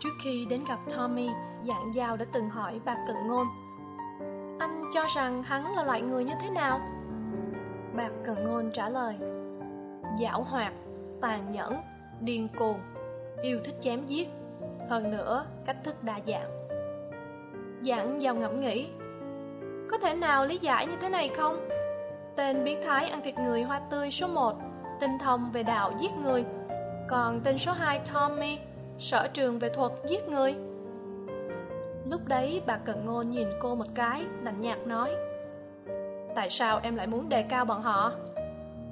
Trước khi đến gặp Tommy, dạng giao đã từng hỏi bà Cận Ngôn Anh cho rằng hắn là loại người như thế nào? Bà Cận Ngôn trả lời Giảo hoạt, tàn nhẫn, điên cuồng, yêu thích chém giết Hơn nữa, cách thức đa dạng Dạng giao ngẫm nghĩ Có thể nào lý giải như thế này không? Tên biến thái ăn thịt người hoa tươi số 1 Tinh thông về đạo giết người Còn tên số 2 Tommy Sở trường về thuật giết người. Lúc đấy bà Cận Ngôn nhìn cô một cái, Lạnh nhạt nói, Tại sao em lại muốn đề cao bọn họ?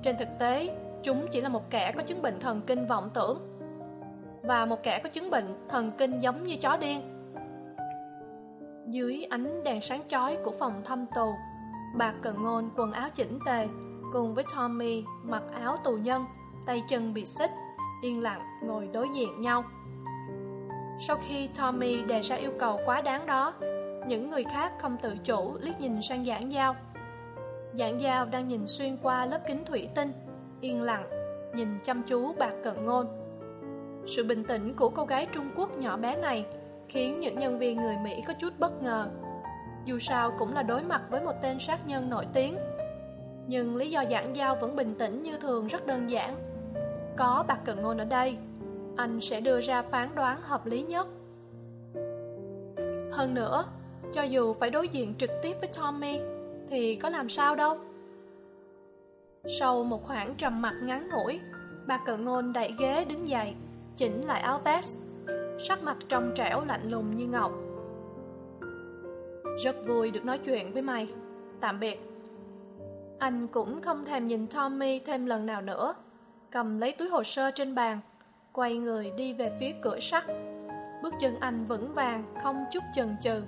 Trên thực tế, Chúng chỉ là một kẻ có chứng bệnh thần kinh vọng tưởng. Và một kẻ có chứng bệnh thần kinh giống như chó điên. Dưới ánh đèn sáng chói của phòng thăm tù, Bà Cận Ngôn quần áo chỉnh tề, Cùng với Tommy mặc áo tù nhân, Tay chân bị xích, Yên lặng ngồi đối diện nhau sau khi Tommy đề ra yêu cầu quá đáng đó, những người khác không tự chủ liếc nhìn sang giảng giao. Giảng giao đang nhìn xuyên qua lớp kính thủy tinh, yên lặng, nhìn chăm chú bạc cận ngôn. Sự bình tĩnh của cô gái Trung Quốc nhỏ bé này khiến những nhân viên người Mỹ có chút bất ngờ. Dù sao cũng là đối mặt với một tên sát nhân nổi tiếng. Nhưng lý do giảng giao vẫn bình tĩnh như thường rất đơn giản. Có bạc cận ngôn ở đây, anh sẽ đưa ra phán đoán hợp lý nhất. Hơn nữa, cho dù phải đối diện trực tiếp với Tommy, thì có làm sao đâu. Sau một khoảng trầm mặc ngắn ngủi, bà cận ngôn đẩy ghế đứng dậy, chỉnh lại áo vest, sắc mặt trong trẻo lạnh lùng như ngọc. Rất vui được nói chuyện với mày. Tạm biệt. Anh cũng không thèm nhìn Tommy thêm lần nào nữa, cầm lấy túi hồ sơ trên bàn, quay người đi về phía cửa sắt. Bước chân anh vững vàng, không chút chần chừ.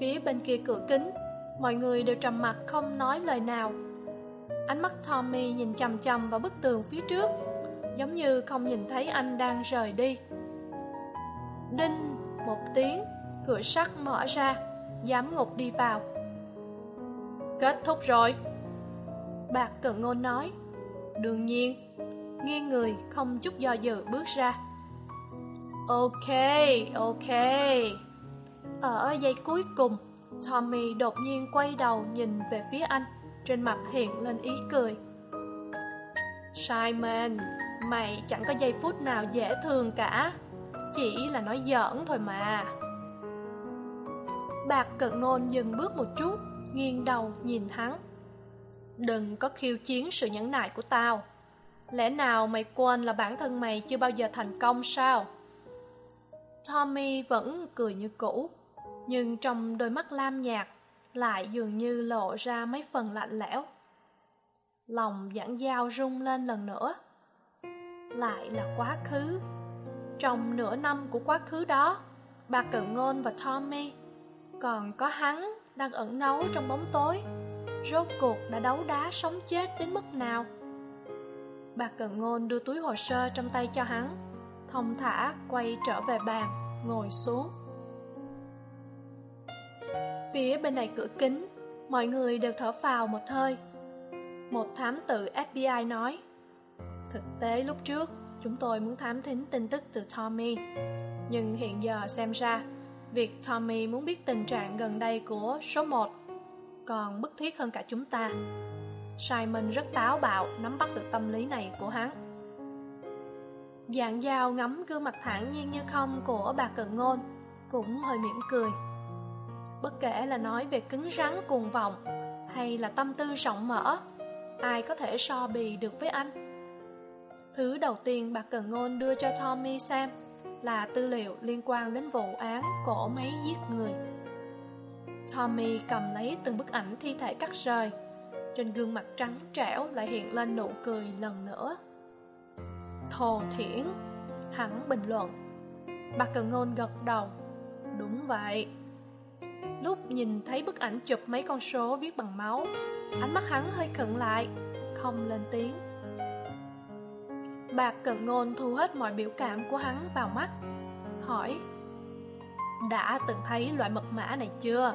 Phía bên kia cửa kính, mọi người đều trầm mặc không nói lời nào. Ánh mắt tommy nhìn chằm chằm vào bức tường phía trước, giống như không nhìn thấy anh đang rời đi. Đinh một tiếng, cửa sắt mở ra, giám ngục đi vào. Kết thúc rồi, bạc cận ngôn nói. Đương nhiên nghiêng người, không chút do dự, bước ra. Ok ok. Ở giây cuối cùng, tommy đột nhiên quay đầu nhìn về phía anh. Trên mặt hiện lên ý cười. Simon, mày chẳng có giây phút nào dễ thương cả. Chỉ là nói giỡn thôi mà. Bạc cận ngôn dừng bước một chút, nghiêng đầu nhìn hắn. Đừng có khiêu chiến sự nhẫn nại của tao. Lẽ nào mày quên là bản thân mày chưa bao giờ thành công sao? Tommy vẫn cười như cũ, nhưng trong đôi mắt lam nhạt lại dường như lộ ra mấy phần lạnh lẽo. Lòng giảng dao rung lên lần nữa. Lại là quá khứ. Trong nửa năm của quá khứ đó, bà Cận Ngôn và Tommy, còn có hắn đang ẩn náu trong bóng tối, rốt cuộc đã đấu đá sống chết đến mức nào? Bà Cận Ngôn đưa túi hồ sơ trong tay cho hắn. Thông thả, quay trở về bàn, Ngồi xuống. Phía bên này cửa kính, Mọi người đều thở phào một hơi. Một thám tử FBI nói, Thực tế lúc trước, Chúng tôi muốn thám thính tin tức từ Tommy. Nhưng hiện giờ xem ra, Việc Tommy muốn biết tình trạng gần đây của số một Còn bức thiết hơn cả chúng ta. Simon rất táo bạo, nắm bắt được tâm lý này của hắn. Dạng dao ngắm gương mặt thản nhiên như không của bà Cần Ngôn Cũng hơi mỉm cười. Bất kể là nói về cứng rắn, cuồng vọng Hay là tâm tư rộng mở, Ai có thể so bì được với anh? Thứ đầu tiên bà Cần Ngôn đưa cho Tommy xem Là tư liệu liên quan đến vụ án cổ máy giết người. Tommy cầm lấy từng bức ảnh thi thể cắt rời trên gương mặt trắng trẻo lại hiện lên nụ cười lần nữa. Thồ thiển, Hắn bình luận. Bà Cần Ngôn gật đầu. Đúng vậy. Lúc nhìn thấy bức ảnh chụp mấy con số viết bằng máu, Ánh mắt hắn hơi khựng lại, Không lên tiếng. Bạc Cần Ngôn thu hết mọi biểu cảm của hắn vào mắt, Hỏi, Đã từng thấy loại mật mã này chưa?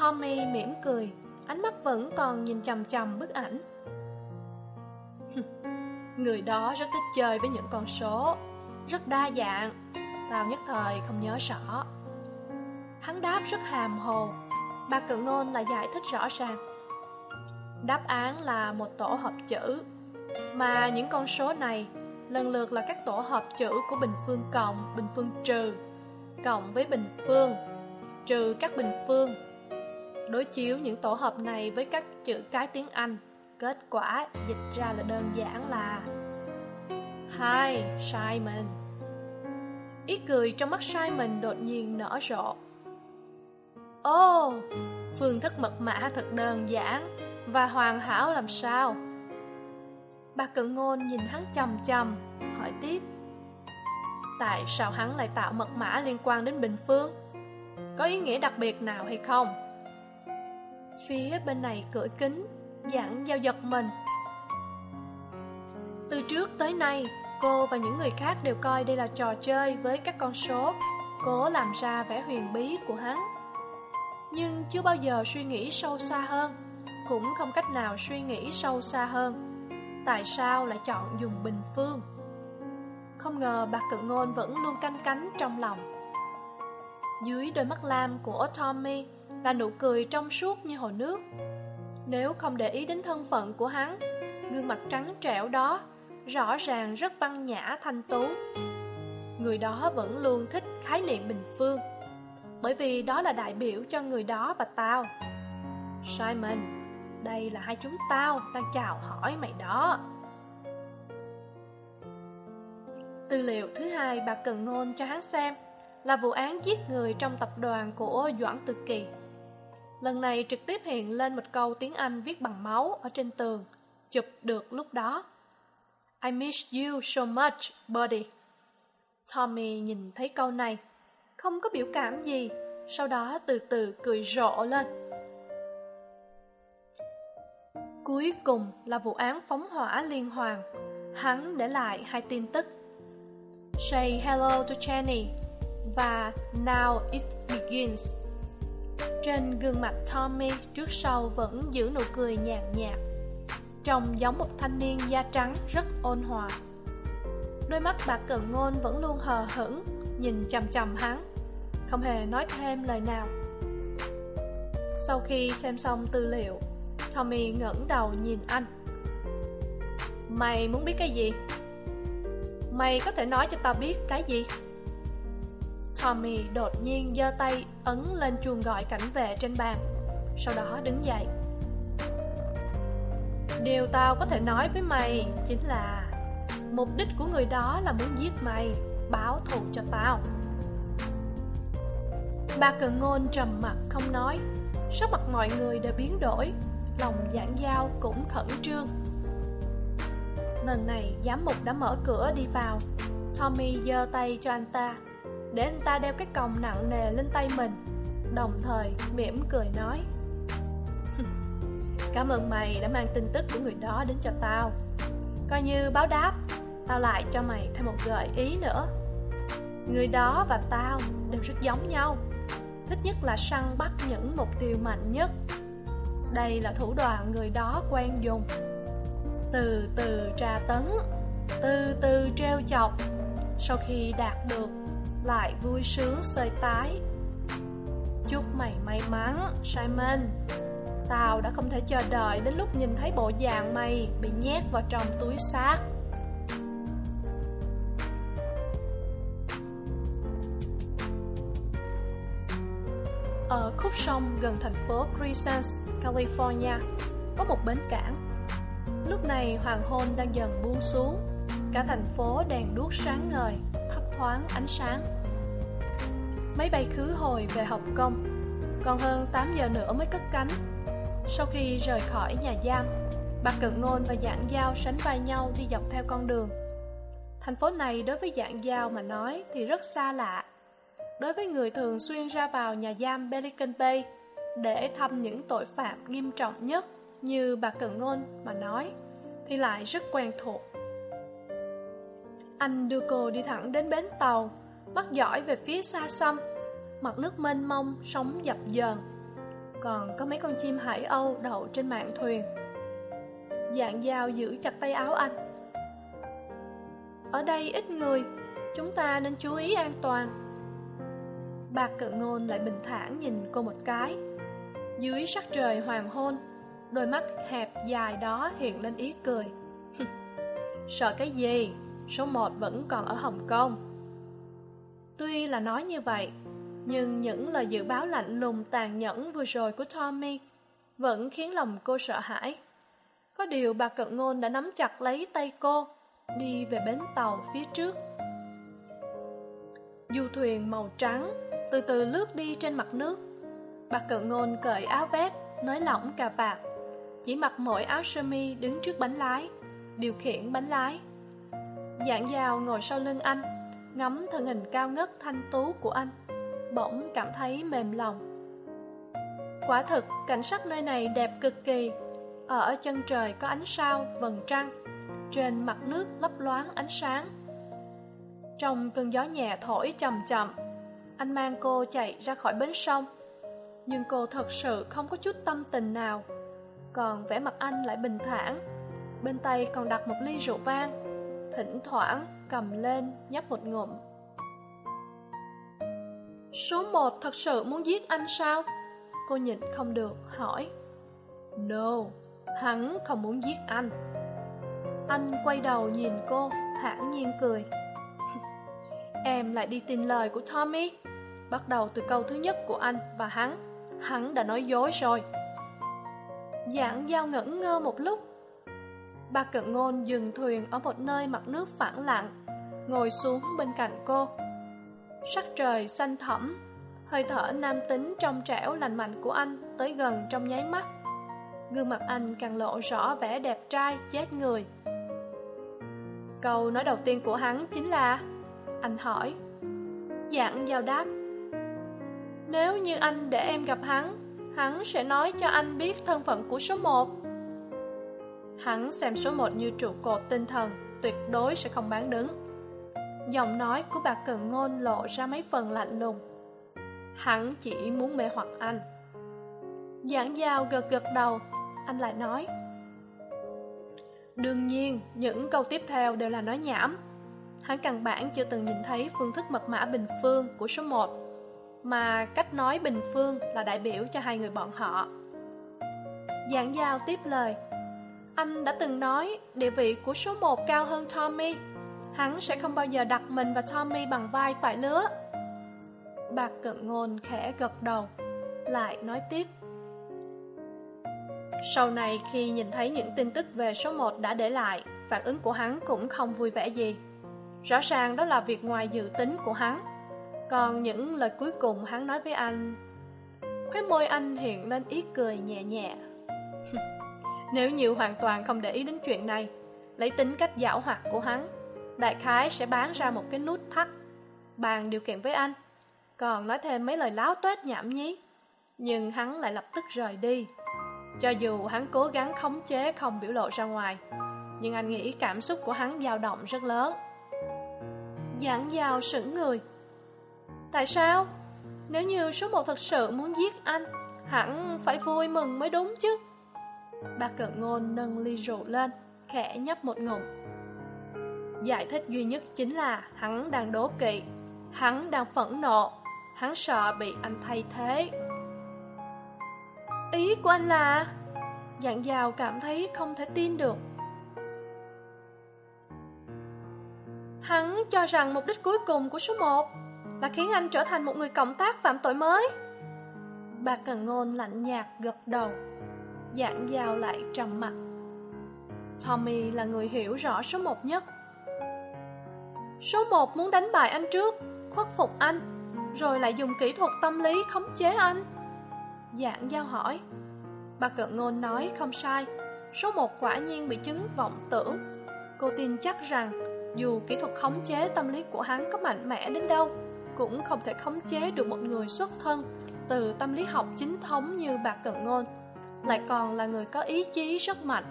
Tommy mỉm cười. Ánh mắt vẫn còn nhìn chầm chầm bức ảnh. Người đó rất thích chơi với những con số Rất đa dạng Tao nhất thời không nhớ rõ. Hắn đáp rất hàm hồ Bà cự ngôn lại giải thích rõ ràng. Đáp án là một tổ hợp chữ Mà những con số này lần lượt là các tổ hợp chữ của bình phương cộng, bình phương trừ Cộng với bình phương, trừ các bình phương. Đối chiếu những tổ hợp này với các chữ cái tiếng Anh Kết quả dịch ra là đơn giản là Hi, Simon. Ý cười trong mắt Simon đột nhiên nở rộ. Ô oh, phương thức mật mã thật đơn giản Và hoàn hảo làm sao? Bà cận ngôn nhìn hắn chầm chầm Hỏi tiếp. Tại sao hắn lại tạo mật mã liên quan đến Bình Phương? Có ý nghĩa đặc biệt nào hay không? Phía bên này cửa kính Dặn giao giật mình. Từ trước tới nay, Cô và những người khác đều coi đây là trò chơi với các con số Cố làm ra vẻ huyền bí của hắn. Nhưng chưa bao giờ suy nghĩ sâu xa hơn, Cũng không cách nào suy nghĩ sâu xa hơn. Tại sao lại chọn dùng bình phương? Không ngờ bà cự ngôn vẫn luôn canh cánh trong lòng. Dưới đôi mắt lam của Tommy là nụ cười trong suốt như hồ nước. Nếu không để ý đến thân phận của hắn Gương mặt trắng trẻo đó Rõ ràng rất văn nhã thanh tú. Người đó vẫn luôn thích khái niệm bình phương Bởi vì đó là đại biểu cho người đó và tao. Simon, đây là hai chúng tao đang chào hỏi mày đó. Tư liệu thứ hai bà Cần Ngôn cho hắn xem Là vụ án giết người trong tập đoàn của Doãn Tự Kỳ. Lần này trực tiếp hiện lên một câu tiếng Anh viết bằng máu ở trên tường Chụp được lúc đó I miss you so much, buddy. Tommy nhìn thấy câu này, không có biểu cảm gì, sau đó từ từ cười rộ lên. Cuối cùng là vụ án phóng hỏa liên hoàn. Hắn để lại hai tin tức. Say hello to Jenny và Now it begins. Trên gương mặt Tommy trước sau vẫn giữ nụ cười nhàn nhạt. Trông giống một thanh niên da trắng rất ôn hòa. Đôi mắt bạc cận ngôn vẫn luôn hờ hững, nhìn chầm chầm hắn, không hề nói thêm lời nào. Sau khi xem xong tư liệu, tommy ngẩng đầu nhìn anh. Mày muốn biết cái gì? Mày có thể nói cho tao biết cái gì? Tommy đột nhiên giơ tay ấn lên chuông gọi cảnh vệ trên bàn. Sau đó đứng dậy. Điều tao có thể nói với mày chính là Mục đích của người đó là muốn giết mày, Báo thù cho tao. Ba cờ ngôn trầm mặt không nói. Sắc mặt mọi người đều biến đổi, Lòng giảng giao cũng khẩn trương. Lần này giám mục đã mở cửa đi vào. Tommy giơ tay cho anh ta. Để anh ta đeo cái còng nặng nề lên tay mình. Đồng thời, mỉm cười nói Cảm ơn mày đã mang tin tức của người đó đến cho tao. Coi như báo đáp, Tao lại cho mày thêm một gợi ý nữa. Người đó và tao đều rất giống nhau. Thích nhất là săn bắt những mục tiêu mạnh nhất. Đây là thủ đoạn người đó quen dùng. Từ từ tra tấn, Từ từ treo chọc. Sau khi đạt được lại vui sướng sơi tái. Chúc mày may mắn Simon. Tao đã không thể chờ đợi đến lúc nhìn thấy bộ dạng mày bị nhét vào trong túi xác. Ở khúc sông gần thành phố Crescent, California, có một bến cảng. Lúc này hoàng hôn đang dần buông xuống, cả thành phố đèn đuốc sáng ngời, thoáng ánh sáng. Máy bay khứ hồi về Hồng Kông, còn hơn 8 giờ nữa mới cất cánh sau khi rời khỏi nhà giam, bà Cận Ngôn và Giảng Giao sánh vai nhau đi dọc theo con đường, Thành phố này đối với dạng giao mà nói thì rất xa lạ. Đối với người thường xuyên ra vào nhà giam Pelican Bay để thăm những tội phạm nghiêm trọng nhất như bà cận Ngôn mà nói thì lại rất quen thuộc. Anh đưa cô đi thẳng đến bến tàu, mắt dõi về phía xa xăm, mặt nước mênh mông, sóng dập dờn. Còn có mấy con chim hải âu đậu trên mạn thuyền. Dạng dao giữ chặt tay áo anh. Ở đây ít người, chúng ta nên chú ý an toàn. Bạc cự ngôn lại bình thản nhìn cô một cái. Dưới sắc trời hoàng hôn, đôi mắt hẹp dài đó hiện lên ý cười. Sợ cái gì? Số một vẫn còn ở Hồng Kông. Tuy là nói như vậy, nhưng những lời dự báo lạnh lùng tàn nhẫn vừa rồi của Tommy vẫn khiến lòng cô sợ hãi. Có điều bà cận ngôn đã nắm chặt lấy tay cô, đi về bến tàu phía trước. Du thuyền màu trắng từ từ lướt đi trên mặt nước. Bà cận ngôn cởi áo vest, nới lỏng cà vạt, chỉ mặc mỗi áo sơ mi đứng trước bánh lái, điều khiển bánh lái. Dạng dào ngồi sau lưng anh, ngắm thân hình cao ngất thanh tú của anh, bỗng cảm thấy mềm lòng. Quả thực, cảnh sắc nơi này đẹp cực kỳ. Ở chân trời có ánh sao, vầng trăng, trên mặt nước lấp loáng ánh sáng. Trong cơn gió nhẹ thổi chậm chậm, anh mang cô chạy ra khỏi bến sông. Nhưng cô thật sự không có chút tâm tình nào. Còn vẻ mặt anh lại bình thản, bên tay còn đặt một ly rượu vang thỉnh thoảng cầm lên nhấp một ngụm. Số một thật sự muốn giết anh sao? Cô nhịn không được, hỏi. No, hắn không muốn giết anh. Anh quay đầu nhìn cô, thản nhiên cười. em lại đi tin lời của Tommy. Bắt đầu từ câu thứ nhất của anh và hắn. Hắn đã nói dối rồi. Dạng giao ngẩn ngơ một lúc Ba cận ngôn dừng thuyền ở một nơi mặt nước phẳng lặng, ngồi xuống bên cạnh cô. Sắc trời xanh thẳm, hơi thở nam tính trong trẻo lành mạnh của anh tới gần trong nháy mắt. Gương mặt anh càng lộ rõ vẻ đẹp trai chết người. Câu nói đầu tiên của hắn chính là Anh hỏi Dạng giao đáp Nếu như anh để em gặp hắn Hắn sẽ nói cho anh biết thân phận của số một Hắn xem số một như trụ cột tinh thần, tuyệt đối sẽ không bán đứng. Giọng nói của bà Cần Ngôn lộ ra mấy phần lạnh lùng. Hắn chỉ muốn mê hoặc anh. Giảng giao gật gật đầu, anh lại nói. Đương nhiên, những câu tiếp theo đều là nói nhảm. Hắn căn bản chưa từng nhìn thấy phương thức mật mã bình phương của số một, mà cách nói bình phương là đại biểu cho hai người bọn họ. Giảng giao tiếp lời, anh đã từng nói địa vị của số một cao hơn Tommy. Hắn sẽ không bao giờ đặt mình và Tommy bằng vai phải lứa. Bạc cận ngôn khẽ gật đầu, lại nói tiếp. Sau này khi nhìn thấy những tin tức về số một đã để lại, phản ứng của hắn cũng không vui vẻ gì. Rõ ràng đó là việc ngoài dự tính của hắn. Còn những lời cuối cùng hắn nói với anh... Khóe môi anh hiện lên ý cười nhẹ nhẹ. Nếu như hoàn toàn không để ý đến chuyện này, lấy tính cách giảo hoạt của hắn, đại khái sẽ bán ra một cái nút thắt, bàn điều kiện với anh, còn nói thêm mấy lời láo toét nhảm nhí. Nhưng hắn lại lập tức rời đi. Cho dù hắn cố gắng khống chế không biểu lộ ra ngoài, nhưng anh nghĩ cảm xúc của hắn dao động rất lớn. Giảng dao sững người. Tại sao? Nếu như số một thật sự muốn giết anh, hẳn phải vui mừng mới đúng chứ bà cận ngôn nâng ly rượu lên, khẽ nhấp một ngụm. Giải thích duy nhất chính là hắn đang đố kỵ, hắn đang phẫn nộ, hắn sợ bị anh thay thế. Ý của anh là... Dạng dào cảm thấy không thể tin được. Hắn cho rằng mục đích cuối cùng của số 1 là khiến anh trở thành một người cộng tác phạm tội mới. Bà Cần Ngôn lạnh nhạt gật đầu dạng giao lại trầm mặt Tommy là người hiểu rõ số một nhất. Số một muốn đánh bại anh trước, Khuất phục anh, Rồi lại dùng kỹ thuật tâm lý khống chế anh. Dạng giao hỏi, Bà cận ngôn nói không sai, Số một quả nhiên bị chứng vọng tưởng. Cô tin chắc rằng, dù kỹ thuật khống chế tâm lý của hắn có mạnh mẽ đến đâu, cũng không thể khống chế được một người xuất thân từ tâm lý học chính thống như bà cận ngôn lại còn là người có ý chí rất mạnh.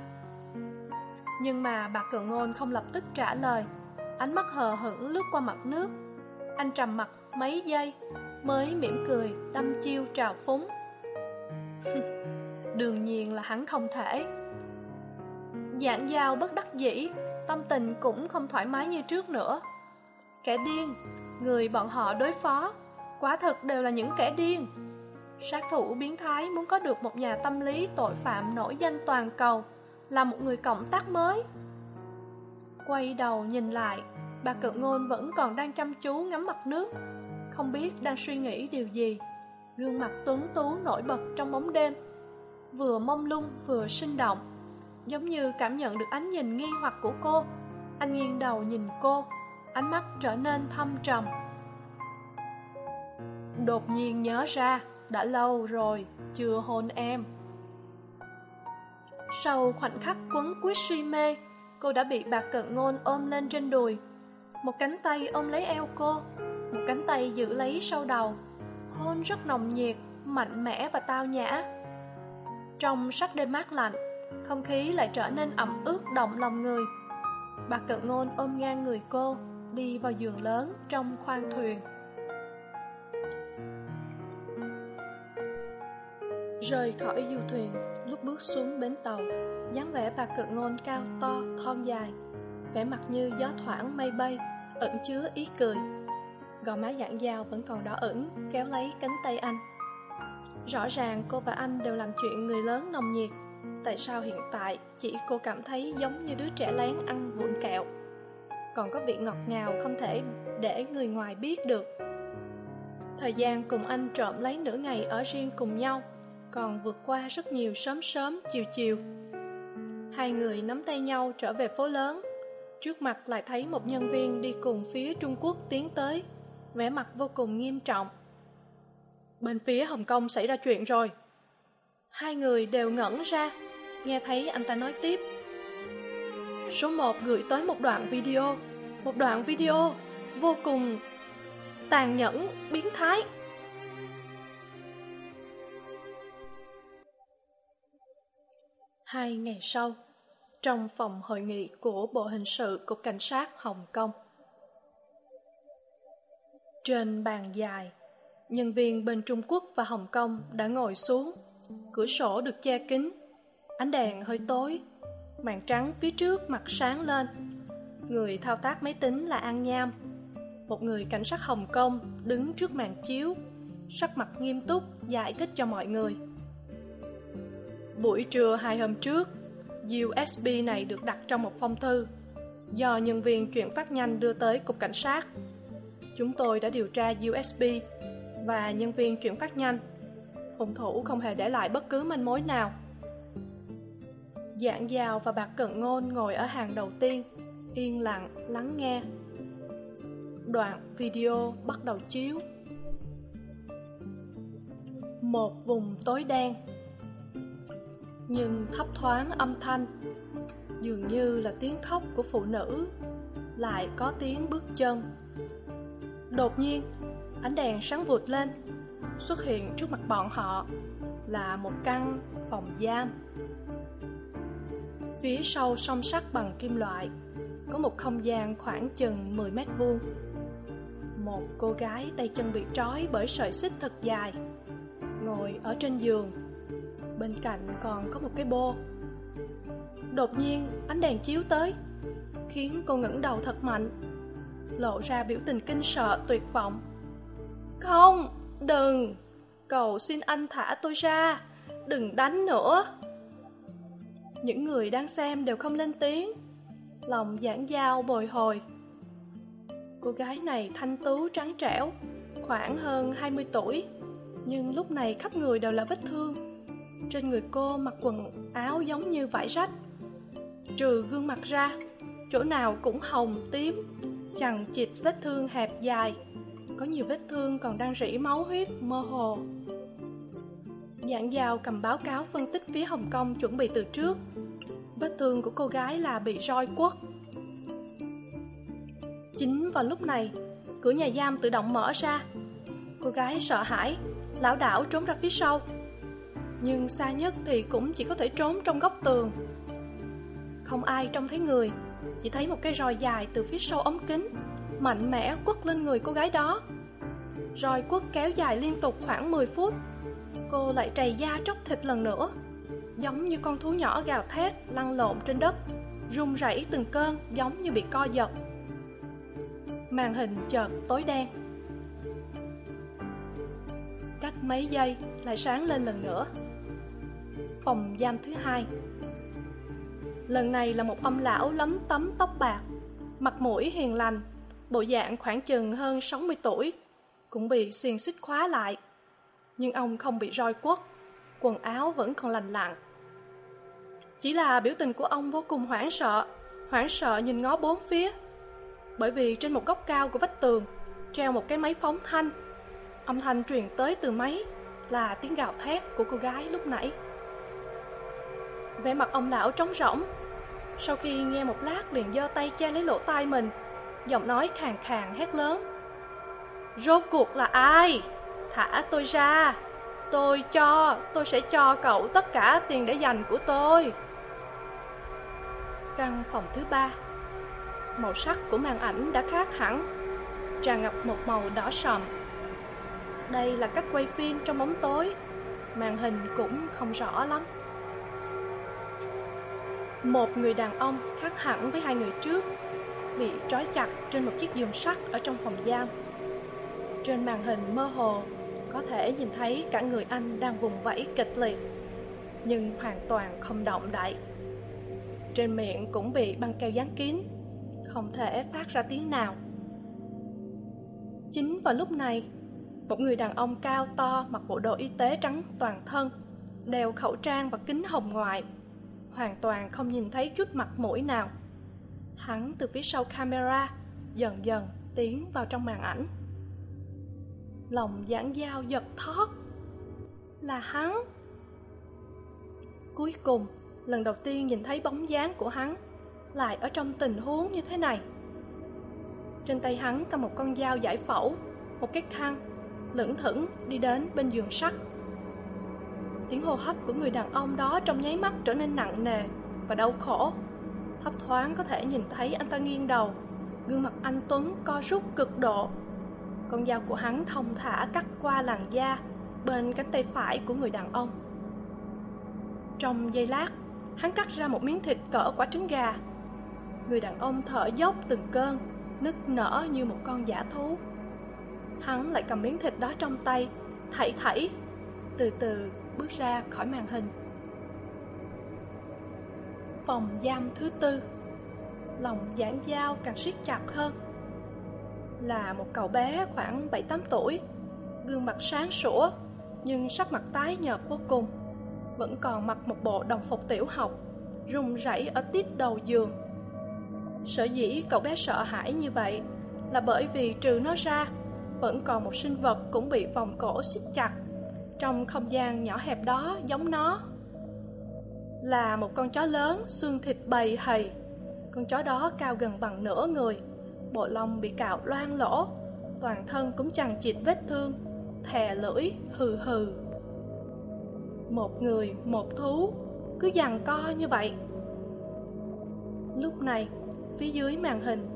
Nhưng mà bà cường ngôn không lập tức trả lời. Ánh mắt hờ hững lướt qua mặt nước. Anh trầm mặt mấy giây, mới mỉm cười đâm chiêu trào phúng. Đương nhiên là hắn không thể. Giảng giao bất đắc dĩ, tâm tình cũng không thoải mái như trước nữa. Kẻ điên, người bọn họ đối phó, quả thực đều là những kẻ điên sát thủ biến thái muốn có được một nhà tâm lý tội phạm nổi danh toàn cầu, là một người cộng tác mới. Quay đầu nhìn lại, bà cận ngôn vẫn còn đang chăm chú ngắm mặt nước, không biết đang suy nghĩ điều gì. Gương mặt tuấn tú nổi bật trong bóng đêm, vừa mông lung vừa sinh động, giống như cảm nhận được ánh nhìn nghi hoặc của cô. Anh nghiêng đầu nhìn cô, ánh mắt trở nên thâm trầm. Đột nhiên nhớ ra đã lâu rồi, chưa hôn em. Sau khoảnh khắc quấn quýt suy mê, cô đã bị bạc cận ngôn ôm lên trên đùi. Một cánh tay ôm lấy eo cô, một cánh tay giữ lấy sau đầu. Hôn rất nồng nhiệt, mạnh mẽ và tao nhã. Trong sắc đêm mát lạnh, không khí lại trở nên ẩm ướt động lòng người. Bà cận ngôn ôm ngang người cô, đi vào giường lớn trong khoang thuyền. Rời khỏi du thuyền, lúc bước xuống bến tàu, dáng vẻ bà cự ngôn cao to, thon dài. Vẻ mặt như gió thoảng mây bay, ẩn chứa ý cười. Gò má dạng dao vẫn còn đỏ ửng, kéo lấy cánh tay anh. Rõ ràng cô và anh đều làm chuyện người lớn nồng nhiệt. Tại sao hiện tại chỉ cô cảm thấy giống như đứa trẻ lén ăn vụn kẹo? Còn có vị ngọt ngào không thể để người ngoài biết được. Thời gian cùng anh trộm lấy nửa ngày ở riêng cùng nhau còn vượt qua rất nhiều sớm sớm chiều chiều. Hai người nắm tay nhau trở về phố lớn. Trước mặt lại thấy một nhân viên đi cùng phía trung quốc tiến tới, vẻ mặt vô cùng nghiêm trọng. Bên phía hồng kông xảy ra chuyện rồi. Hai người đều ngẩn ra, nghe thấy anh ta nói tiếp. Số một gửi tới một đoạn video. Một đoạn video vô cùng tàn nhẫn, biến thái. Hai ngày sau, trong phòng hội nghị của bộ hình sự cục cảnh sát hồng kông. Trên bàn dài, nhân viên bên trung quốc và hồng kông đã ngồi xuống, cửa sổ được che kín, ánh đèn hơi tối, màn trắng phía trước mặt sáng lên. Người thao tác máy tính là an nham, một người cảnh sát hồng kông đứng trước màn chiếu, sắc mặt nghiêm túc, giải thích cho mọi người buổi trưa hai hôm trước usb này được đặt trong một phong thư do nhân viên chuyển phát nhanh đưa tới cục cảnh sát. Chúng tôi đã điều tra usb và nhân viên chuyển phát nhanh. Hung thủ không hề để lại bất cứ manh mối nào. Dạng Giao và bạc cận ngôn ngồi ở hàng đầu tiên, yên lặng lắng nghe. Đoạn video bắt đầu chiếu. Một vùng tối đen nhưng thấp thoáng âm thanh. Dường như là tiếng khóc của phụ nữ lại có tiếng bước chân. Đột nhiên, ánh đèn sáng vụt lên, xuất hiện trước mặt bọn họ là một căn phòng giam. Phía sau song sắt bằng kim loại, có một không gian khoảng chừng mười mét vuông. Một cô gái tay chân bị trói bởi sợi xích thật dài, ngồi ở trên giường bên cạnh còn có một cái bô. Đột nhiên, ánh đèn chiếu tới, khiến cô ngẩng đầu thật mạnh, lộ ra biểu tình kinh sợ, tuyệt vọng. Không, đừng! Cầu xin anh thả tôi ra, đừng đánh nữa. Những người đang xem đều không lên tiếng, lòng giảng dao bồi hồi. Cô gái này thanh tú, trắng trẻo, khoảng hơn hai mươi tuổi, nhưng lúc này khắp người đều là vết thương trên người cô mặc quần áo giống như vải rách. Trừ gương mặt ra chỗ nào cũng hồng tím chằng chịt vết thương hẹp dài. Có nhiều vết thương còn đang rỉ máu huyết mơ hồ. Giảng giao cầm báo cáo phân tích phía hồng kông chuẩn bị từ trước. Vết thương của cô gái là bị roi quất. Chính vào lúc này, cửa nhà giam tự động mở ra. Cô gái sợ hãi, lão đảo trốn ra phía sau. Nhưng xa nhất thì cũng chỉ có thể trốn trong góc tường. Không ai trông thấy người, chỉ thấy một cái roi dài từ phía sau ống kính, mạnh mẽ quất lên người cô gái đó. Roi quất kéo dài liên tục khoảng 10 phút. Cô lại trầy da tróc thịt lần nữa, giống như con thú nhỏ gào thét lăn lộn trên đất, run rẩy từng cơn giống như bị co giật màn hình chợt tối đen cách mấy giây lại sáng lên lần nữa phòng giam thứ hai. Lần này là một ông lão lấm tấm tóc bạc, mặt mũi hiền lành, bộ dạng khoảng chừng hơn sáu mươi tuổi, cũng bị xiềng xích khóa lại. Nhưng ông không bị roi quất, quần áo vẫn còn lành lặn. Chỉ là biểu tình của ông vô cùng hoảng sợ hoảng sợ nhìn ngó bốn phía. Bởi vì trên một góc cao của vách tường, treo một cái máy phóng thanh. Âm thanh truyền tới từ máy là tiếng gào thét của cô gái lúc nãy vẻ mặt ông lão trống rỗng. Sau khi nghe một lát liền giơ tay che lấy lỗ tai mình, giọng nói khàn khàn hét lớn. Rốt cuộc là ai? Thả tôi ra. Tôi cho, tôi sẽ cho cậu tất cả tiền để dành của tôi. Căn phòng thứ ba, màu sắc của màn ảnh đã khác hẳn. Tràn ngập một màu đỏ sậm đây là cách quay phim trong bóng tối. Màn hình cũng không rõ lắm một người đàn ông khác hẳn với hai người trước, bị trói chặt trên một chiếc giường sắt ở trong phòng giam. Trên màn hình mơ hồ, có thể nhìn thấy cả người anh đang vùng vẫy kịch liệt, nhưng hoàn toàn không động đậy. Trên miệng cũng bị băng keo dán kín, không thể phát ra tiếng nào. Chính vào lúc này, một người đàn ông cao to mặc bộ đồ y tế trắng toàn thân, đeo khẩu trang và kính hồng ngoại hoàn toàn không nhìn thấy chút mặt mũi nào. Hắn từ phía sau camera, dần dần tiến vào trong màn ảnh. Lòng giảng dao giật thót. Là hắn. Cuối cùng, lần đầu tiên nhìn thấy bóng dáng của hắn lại ở trong tình huống như thế này. Trên tay hắn cầm một con dao giải phẫu, một cái khăn, lững thững đi đến bên giường sắt tiếng hô hấp của người đàn ông đó trong nháy mắt trở nên nặng nề và đau khổ. Thấp thoáng có thể nhìn thấy anh ta nghiêng đầu, gương mặt anh tuấn co rút cực độ. Con dao của hắn thông thả cắt qua làn da bên cánh tay phải của người đàn ông. Trong giây lát, hắn cắt ra một miếng thịt cỡ quả trứng gà. Người đàn ông thở dốc từng cơn, nức nở như một con giả thú. Hắn lại cầm miếng thịt đó trong tay, thảy thảy, từ từ bước ra khỏi màn hình. Phòng giam thứ tư, lòng giảng dao càng siết chặt hơn. Là một cậu bé khoảng bảy tám tuổi, gương mặt sáng sủa, nhưng sắc mặt tái nhợt vô cùng. Vẫn còn mặc một bộ đồng phục tiểu học, run rẩy ở tít đầu giường. Sở dĩ cậu bé sợ hãi như vậy là bởi vì trừ nó ra, vẫn còn một sinh vật cũng bị vòng cổ xích chặt trong không gian nhỏ hẹp đó giống nó. Là một con chó lớn, xương thịt bầy hầy. Con chó đó cao gần bằng nửa người, bộ lông bị cạo loang lỗ, toàn thân cũng chằng chịt vết thương, thè lưỡi, hừ hừ. Một người, một thú, cứ giằng co như vậy. Lúc này, phía dưới màn hình,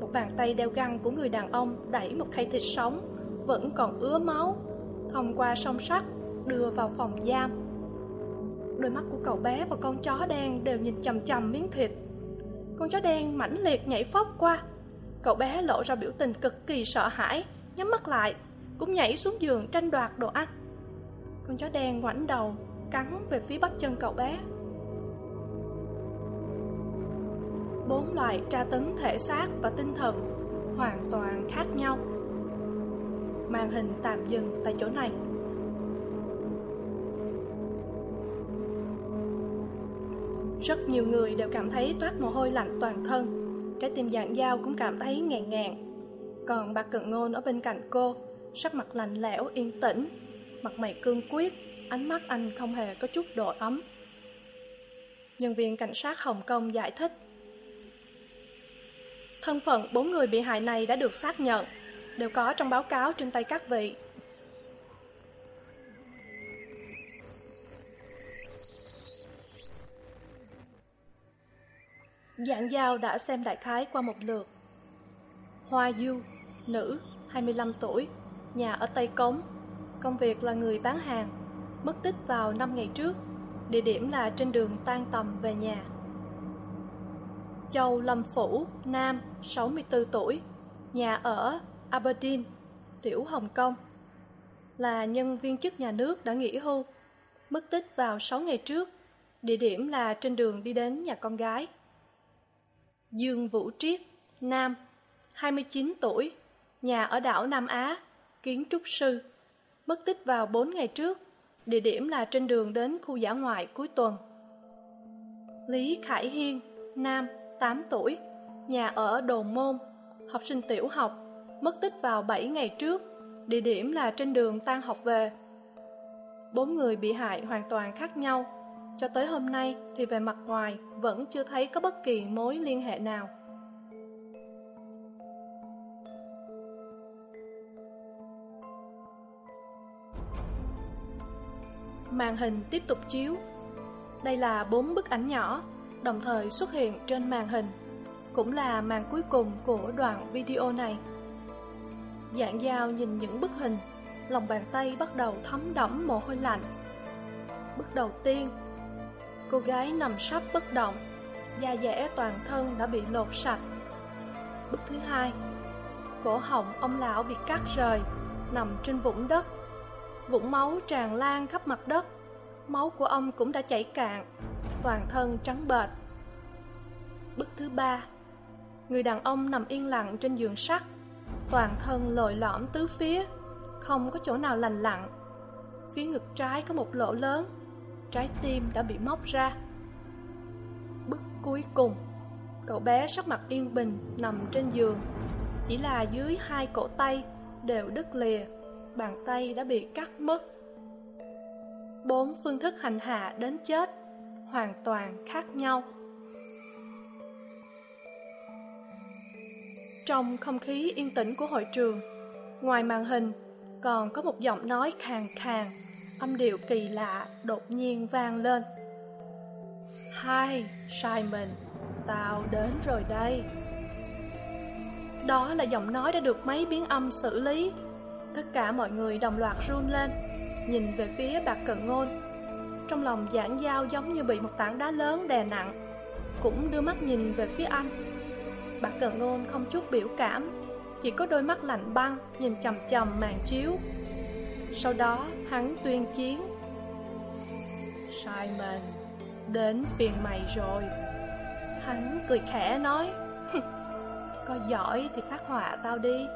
một bàn tay đeo găng của người đàn ông đẩy một khay thịt sống, vẫn còn ứa máu thông qua song sắt đưa vào phòng giam. Đôi mắt của cậu bé và con chó đen đều nhìn chằm chằm miếng thịt. Con chó đen mãnh liệt nhảy phóc qua. Cậu bé lộ ra biểu tình cực kỳ sợ hãi, nhắm mắt lại, cũng nhảy xuống giường tranh đoạt đồ ăn. Con chó đen ngoảnh đầu, cắn về phía bắp chân cậu bé. Bốn loại tra tấn thể xác và tinh thần hoàn toàn khác nhau màn hình tạm dừng tại chỗ này. Rất nhiều người đều cảm thấy toát mồ hôi lạnh toàn thân. Trái tim dạng dao cũng cảm thấy ngàn ngàn còn bà cận ngôn ở bên cạnh cô sắc mặt lạnh lẽo yên tĩnh. Mặt mày cương quyết ánh mắt anh không hề có chút độ ấm. Nhân viên cảnh sát hồng kông giải thích. Thân phận bốn người bị hại này đã được xác nhận, đều có trong báo cáo trên tay các vị. Dạng giao đã xem đại khái qua một lượt. Hoa Du, nữ, 25 tuổi, nhà ở Tây Cống, công việc là người bán hàng, mất tích vào năm ngày trước, địa điểm là trên đường tan tầm về nhà. Châu Lâm Phủ, nam, 64 tuổi, nhà ở Aberdeen, tiểu Hồng Kông. Là nhân viên chức nhà nước đã nghỉ hưu, mất tích vào 6 ngày trước, địa điểm là trên đường đi đến nhà con gái. Dương Vũ Triết, nam, 29 tuổi, nhà ở đảo Nam Á, kiến trúc sư, mất tích vào 4 ngày trước, địa điểm là trên đường đến khu giả ngoại cuối tuần. Lý Khải Hiên, nam, 8 tuổi, nhà ở Đồ Môn, học sinh tiểu học, mất tích vào bảy ngày trước, địa điểm là trên đường tan học về. Bốn người bị hại hoàn toàn khác nhau, cho tới hôm nay thì về mặt ngoài vẫn chưa thấy có bất kỳ mối liên hệ nào. Màn hình tiếp tục chiếu. Đây là bốn bức ảnh nhỏ, đồng thời xuất hiện trên màn hình. Cũng là màn cuối cùng của đoạn video này. Dạng dao nhìn những bức hình, lòng bàn tay bắt đầu thấm đẫm mồ hôi lạnh. Bức đầu tiên, cô gái nằm sắp bất động, da dẻ toàn thân đã bị lột sạch. Bức thứ hai, cổ họng ông lão bị cắt rời, nằm trên vũng đất vũng máu tràn lan khắp mặt đất máu của ông cũng đã chảy cạn toàn thân trắng bệch bức thứ ba người đàn ông nằm yên lặng trên giường sắt toàn thân lồi lõm tứ phía, không có chỗ nào lành lặn. Phía ngực trái có một lỗ lớn, trái tim đã bị móc ra. Bức cuối cùng, cậu bé sắc mặt yên bình nằm trên giường. Chỉ là dưới hai cổ tay đều đứt lìa, bàn tay đã bị cắt mất. Bốn phương thức hành hạ đến chết hoàn toàn khác nhau. Trong không khí yên tĩnh của hội trường. Ngoài màn hình, còn có một giọng nói khàn khàn, âm điệu kỳ lạ đột nhiên vang lên. Hai simon, tao đến rồi đây. Đó là giọng nói đã được máy biến âm xử lý. Tất cả mọi người đồng loạt run lên, nhìn về phía bạc cận ngôn. Trong lòng giảng giao giống như bị một tảng đá lớn đè nặng, cũng đưa mắt nhìn về phía anh bạc cẩn ngôn không chút biểu cảm, chỉ có đôi mắt lạnh băng nhìn chầm chầm màn chiếu. Sau đó, hắn tuyên chiến. Simon đến phiền mày rồi. Hắn cười khẽ nói có giỏi thì phát họa tao đi.